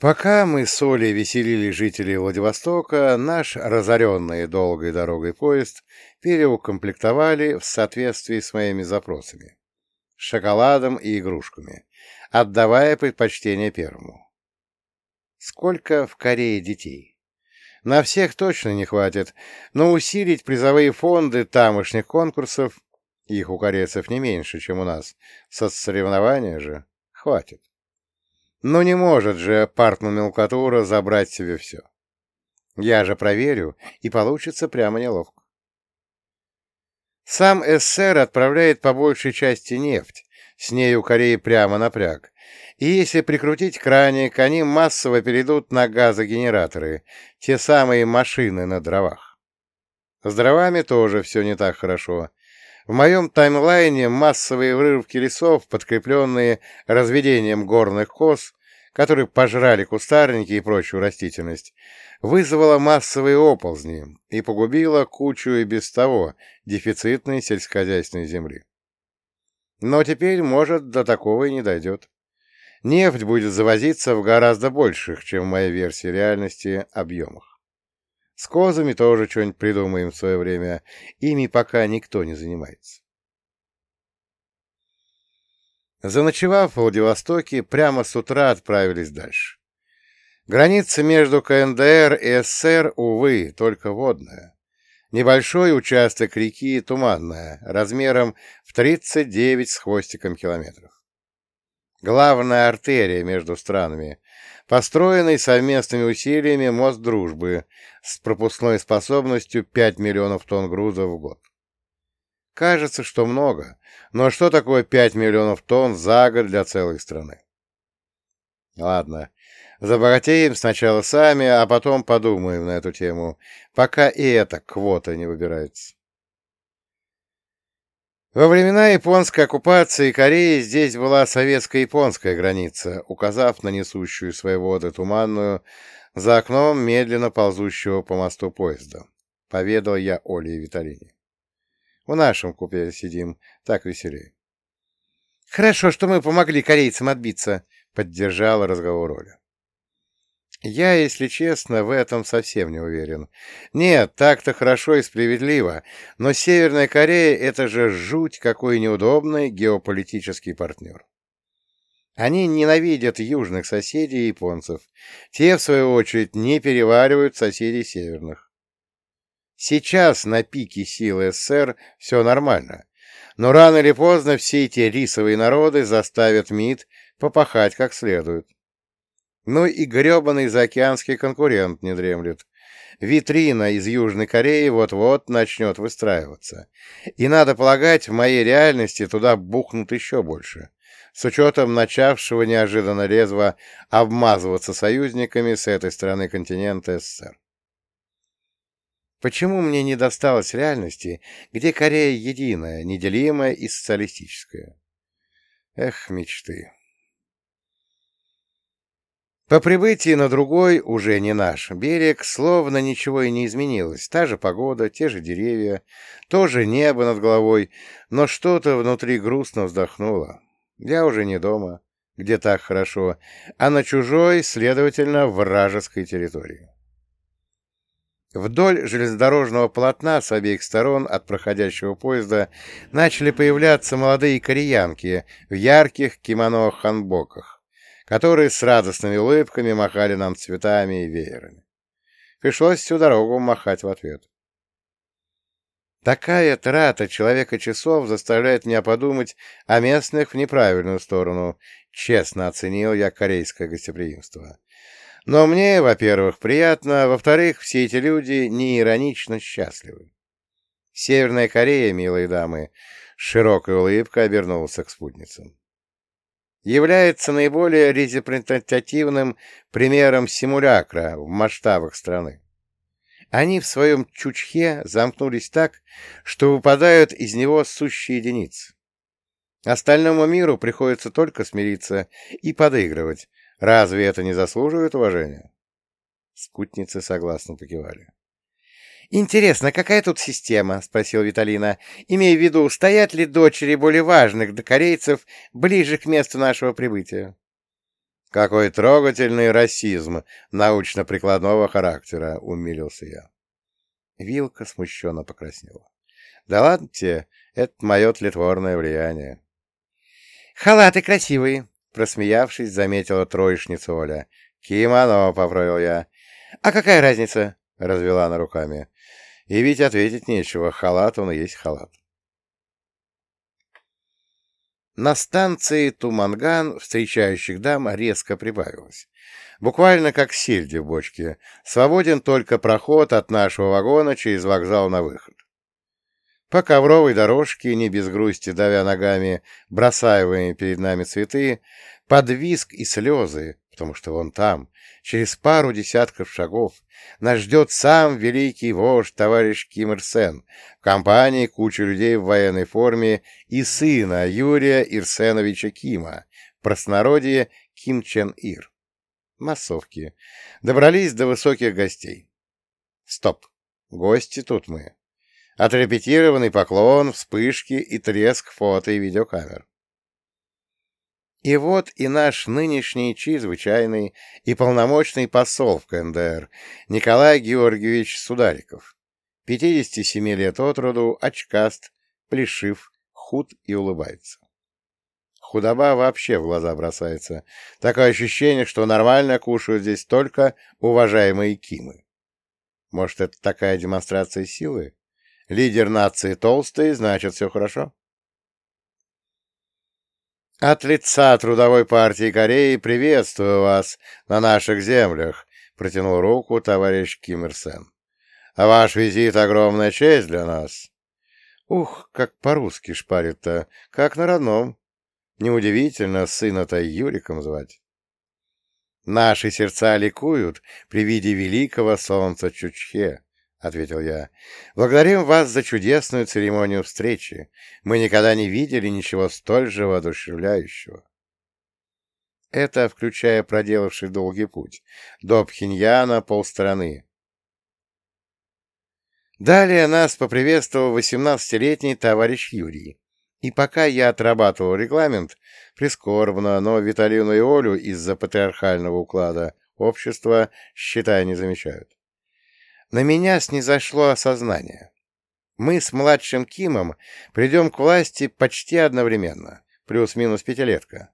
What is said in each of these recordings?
Пока мы с Олей веселили жителей Владивостока, наш разоренный долгой дорогой поезд переукомплектовали в соответствии с моими запросами. Шоколадом и игрушками, отдавая предпочтение первому. Сколько в Корее детей? На всех точно не хватит, но усилить призовые фонды тамошних конкурсов, их у корейцев не меньше, чем у нас, со соревнования же, хватит. Но не может же партноменклатура забрать себе все. Я же проверю, и получится прямо неловко. Сам СССР отправляет по большей части нефть, с нею Кореи прямо напряг. И если прикрутить краник, они массово перейдут на газогенераторы, те самые машины на дровах. С дровами тоже все не так хорошо. В моем таймлайне массовые вырывки лесов, подкрепленные разведением горных коз, которые пожрали кустарники и прочую растительность, вызвало массовые оползни и погубило кучу и без того дефицитной сельскохозяйственной земли. Но теперь, может, до такого и не дойдет. Нефть будет завозиться в гораздо больших, чем в моей версии реальности, объемах. С козами тоже что-нибудь придумаем в свое время. Ими пока никто не занимается. Заночевав в Владивостоке, прямо с утра отправились дальше. Граница между КНДР и СССР, увы, только водная. Небольшой участок реки Туманная, размером в 39 с хвостиком километров. Главная артерия между странами, построенный совместными усилиями мост дружбы с пропускной способностью 5 миллионов тонн груза в год. Кажется, что много, но что такое 5 миллионов тонн за год для целой страны? Ладно, забогатеем сначала сами, а потом подумаем на эту тему, пока и эта квота не выбирается. Во времена японской оккупации Кореи здесь была советско-японская граница, указав на несущую свои воды туманную за окном медленно ползущего по мосту поезда. Поведал я Оле и Виталине. В нашем купе сидим, так веселее. Хорошо, что мы помогли корейцам отбиться, поддержала разговор Оля. Я, если честно, в этом совсем не уверен. Нет, так-то хорошо и справедливо, но Северная Корея — это же жуть какой неудобный геополитический партнер. Они ненавидят южных соседей японцев. Те, в свою очередь, не переваривают соседей северных. Сейчас на пике силы СССР все нормально, но рано или поздно все эти рисовые народы заставят МИД попахать как следует. Ну и гребаный заокеанский конкурент не дремлет. Витрина из Южной Кореи вот-вот начнет выстраиваться. И, надо полагать, в моей реальности туда бухнут еще больше, с учетом начавшего неожиданно резво обмазываться союзниками с этой стороны континента СССР. Почему мне не досталось реальности, где Корея единая, неделимая и социалистическая? Эх, мечты. По прибытии на другой, уже не наш, берег, словно ничего и не изменилось. Та же погода, те же деревья, то же небо над головой, но что-то внутри грустно вздохнуло. Я уже не дома, где так хорошо, а на чужой, следовательно, вражеской территории. Вдоль железнодорожного полотна с обеих сторон от проходящего поезда начали появляться молодые кореянки в ярких кимоно-ханбоках которые с радостными улыбками махали нам цветами и веерами. Пришлось всю дорогу махать в ответ. Такая трата человека часов заставляет меня подумать о местных в неправильную сторону, честно оценил я корейское гостеприимство. Но мне, во-первых, приятно, во-вторых, все эти люди неиронично счастливы. Северная Корея, милые дамы, широкой улыбкой обернулся к спутницам является наиболее репрезентативным примером симулякра в масштабах страны. Они в своем чучхе замкнулись так, что выпадают из него сущие единицы. Остальному миру приходится только смириться и подыгрывать. Разве это не заслуживает уважения? Спутницы согласно покивали. «Интересно, какая тут система?» — спросил Виталина. «Имея в виду, стоят ли дочери более важных до корейцев ближе к месту нашего прибытия?» Какой трогательный расизм научно-прикладного характера, умилился я. Вилка смущенно покраснела. Да ладно тебе, это мое тлетворное влияние. Халаты красивые, просмеявшись, заметила троечница Оля. Кимоно, поправил я. А какая разница? Развела она руками. И ведь ответить нечего, халат он и есть халат. На станции Туманган встречающих дам резко прибавилось. Буквально как сельди в бочке. Свободен только проход от нашего вагона через вокзал на выход. По ковровой дорожке, не без грусти давя ногами, бросаемые перед нами цветы, под виск и слезы, потому что вон там, через пару десятков шагов, нас ждет сам великий вождь товарищ Ким Ир Сен в компании кучи людей в военной форме и сына Юрия Ирсеновича Кима, в простонародье Ким Чен Ир. Массовки. Добрались до высоких гостей. Стоп. Гости тут мы. Отрепетированный поклон, вспышки и треск фото и видеокамер. И вот и наш нынешний чрезвычайный и полномочный посол в КНДР Николай Георгиевич Судариков. 57 лет от роду, очкаст, плешив, худ и улыбается. Худоба вообще в глаза бросается. Такое ощущение, что нормально кушают здесь только уважаемые Кимы. Может, это такая демонстрация силы? Лидер нации толстый, значит, все хорошо? От лица Трудовой партии Кореи приветствую вас на наших землях, протянул руку товарищ Ким Ир Сен. А ваш визит — огромная честь для нас. Ух, как по-русски шпарит-то, как на родном. Неудивительно сына-то Юриком звать. Наши сердца ликуют при виде великого солнца Чучхе, — ответил я. — Благодарим вас за чудесную церемонию встречи. Мы никогда не видели ничего столь же воодушевляющего. Это включая проделавший долгий путь. До Пхеньяна полстраны. Далее нас поприветствовал восемнадцатилетний товарищ Юрий. И пока я отрабатывал регламент, прискорбно, но Виталину и Олю из-за патриархального уклада общества, считая, не замечают. На меня снизошло осознание. Мы с младшим Кимом придем к власти почти одновременно, плюс-минус пятилетка.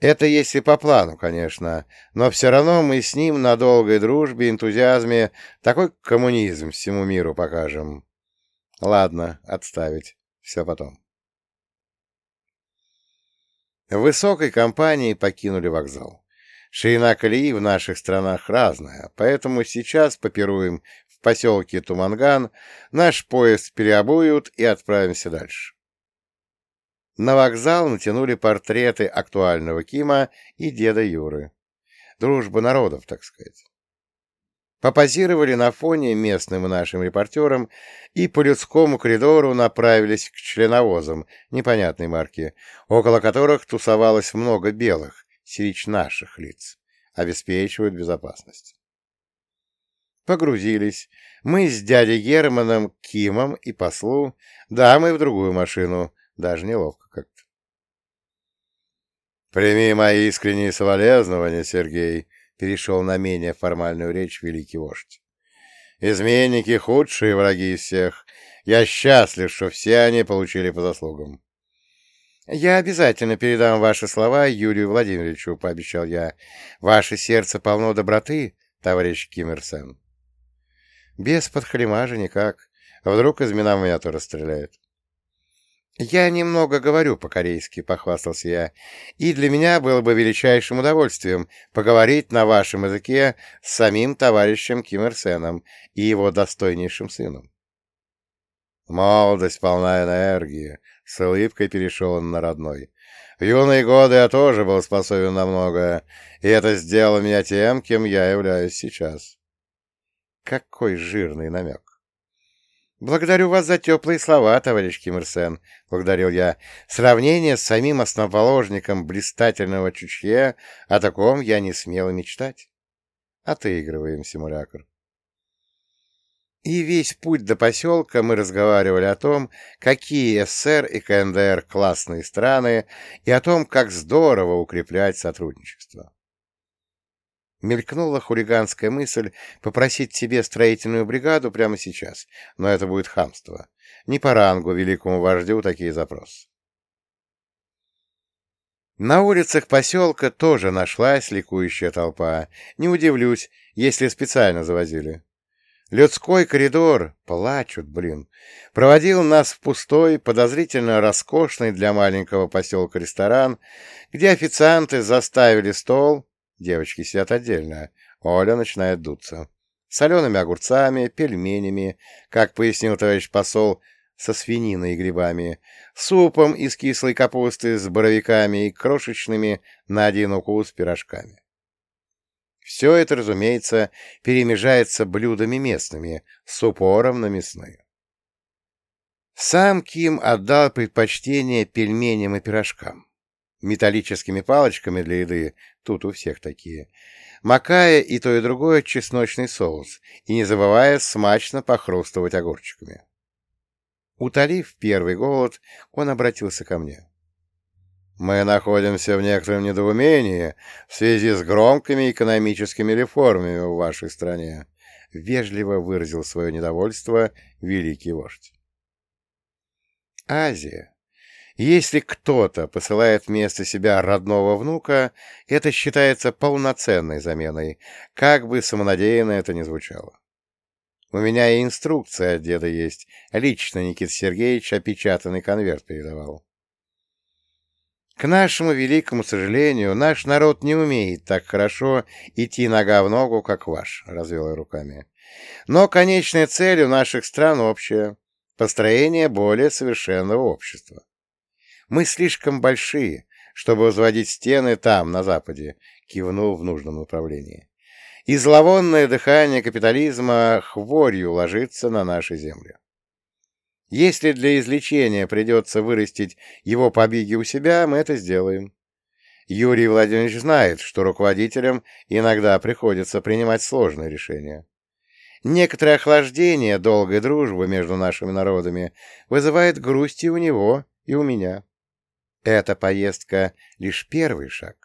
Это если по плану, конечно, но все равно мы с ним на долгой дружбе, энтузиазме такой коммунизм всему миру покажем. Ладно, отставить. Все потом. В высокой компании покинули вокзал. Ширина колеи в наших странах разная, поэтому сейчас попируем в поселке Туманган, наш поезд переобуют и отправимся дальше. На вокзал натянули портреты актуального Кима и деда Юры. Дружба народов, так сказать. Попозировали на фоне местным и нашим репортерам и по людскому коридору направились к членовозам непонятной марки, около которых тусовалось много белых, сирич наших лиц, обеспечивают безопасность. Погрузились. Мы с дядей Германом, Кимом и послу, да, мы в другую машину, даже неловко как-то. «Прими мои искренние соболезнования, Сергей», — перешел на менее формальную речь великий вождь. «Изменники — худшие враги из всех. Я счастлив, что все они получили по заслугам. «Я обязательно передам ваши слова Юрию Владимировичу», — пообещал я. «Ваше сердце полно доброты, товарищ Киммерсен». «Без подхалимажа никак. Вдруг из миномета расстреляет». «Я немного говорю по-корейски», — похвастался я, «и для меня было бы величайшим удовольствием поговорить на вашем языке с самим товарищем Ким Ир Сеном и его достойнейшим сыном». Молодость полна энергии, с улыбкой перешел он на родной. В юные годы я тоже был способен на многое, и это сделало меня тем, кем я являюсь сейчас. Какой жирный намек. «Благодарю вас за теплые слова, товарищ Ким Ир Сен», — благодарил я. «Сравнение с самим основоположником блистательного Чучье, о таком я не смел мечтать». Отыгрываем симулятор. И весь путь до поселка мы разговаривали о том, какие СССР и КНДР классные страны, и о том, как здорово укреплять сотрудничество. Мелькнула хулиганская мысль попросить себе строительную бригаду прямо сейчас, но это будет хамство. Не по рангу великому вождю такие запросы. На улицах поселка тоже нашлась ликующая толпа. Не удивлюсь, если специально завозили. Людской коридор, плачут, блин, проводил нас в пустой, подозрительно роскошный для маленького поселка ресторан, где официанты заставили стол, девочки сидят отдельно, Оля начинает дуться, солеными огурцами, пельменями, как пояснил товарищ посол, со свининой и грибами, супом из кислой капусты с боровиками и крошечными на один укус пирожками. Все это, разумеется, перемежается блюдами местными, с упором на мясные. Сам Ким отдал предпочтение пельменям и пирожкам. Металлическими палочками для еды, тут у всех такие, макая и то и другое чесночный соус, и не забывая смачно похрустывать огурчиками. Утолив первый голод, он обратился ко мне. «Мы находимся в некотором недоумении в связи с громкими экономическими реформами в вашей стране», — вежливо выразил свое недовольство великий вождь. Азия. Если кто-то посылает вместо себя родного внука, это считается полноценной заменой, как бы самонадеянно это ни звучало. У меня и инструкция от деда есть. Лично Никита Сергеевич опечатанный конверт передавал. К нашему великому сожалению, наш народ не умеет так хорошо идти нога в ногу, как ваш, — развел я руками. Но конечная цель у наших стран общая — построение более совершенного общества. Мы слишком большие, чтобы возводить стены там, на Западе, — кивнул в нужном направлении и зловонное дыхание капитализма хворью ложится на наши земли. Если для излечения придется вырастить его побеги у себя, мы это сделаем. Юрий Владимирович знает, что руководителям иногда приходится принимать сложные решения. Некоторое охлаждение долгой дружбы между нашими народами вызывает грусть и у него, и у меня. Эта поездка — лишь первый шаг.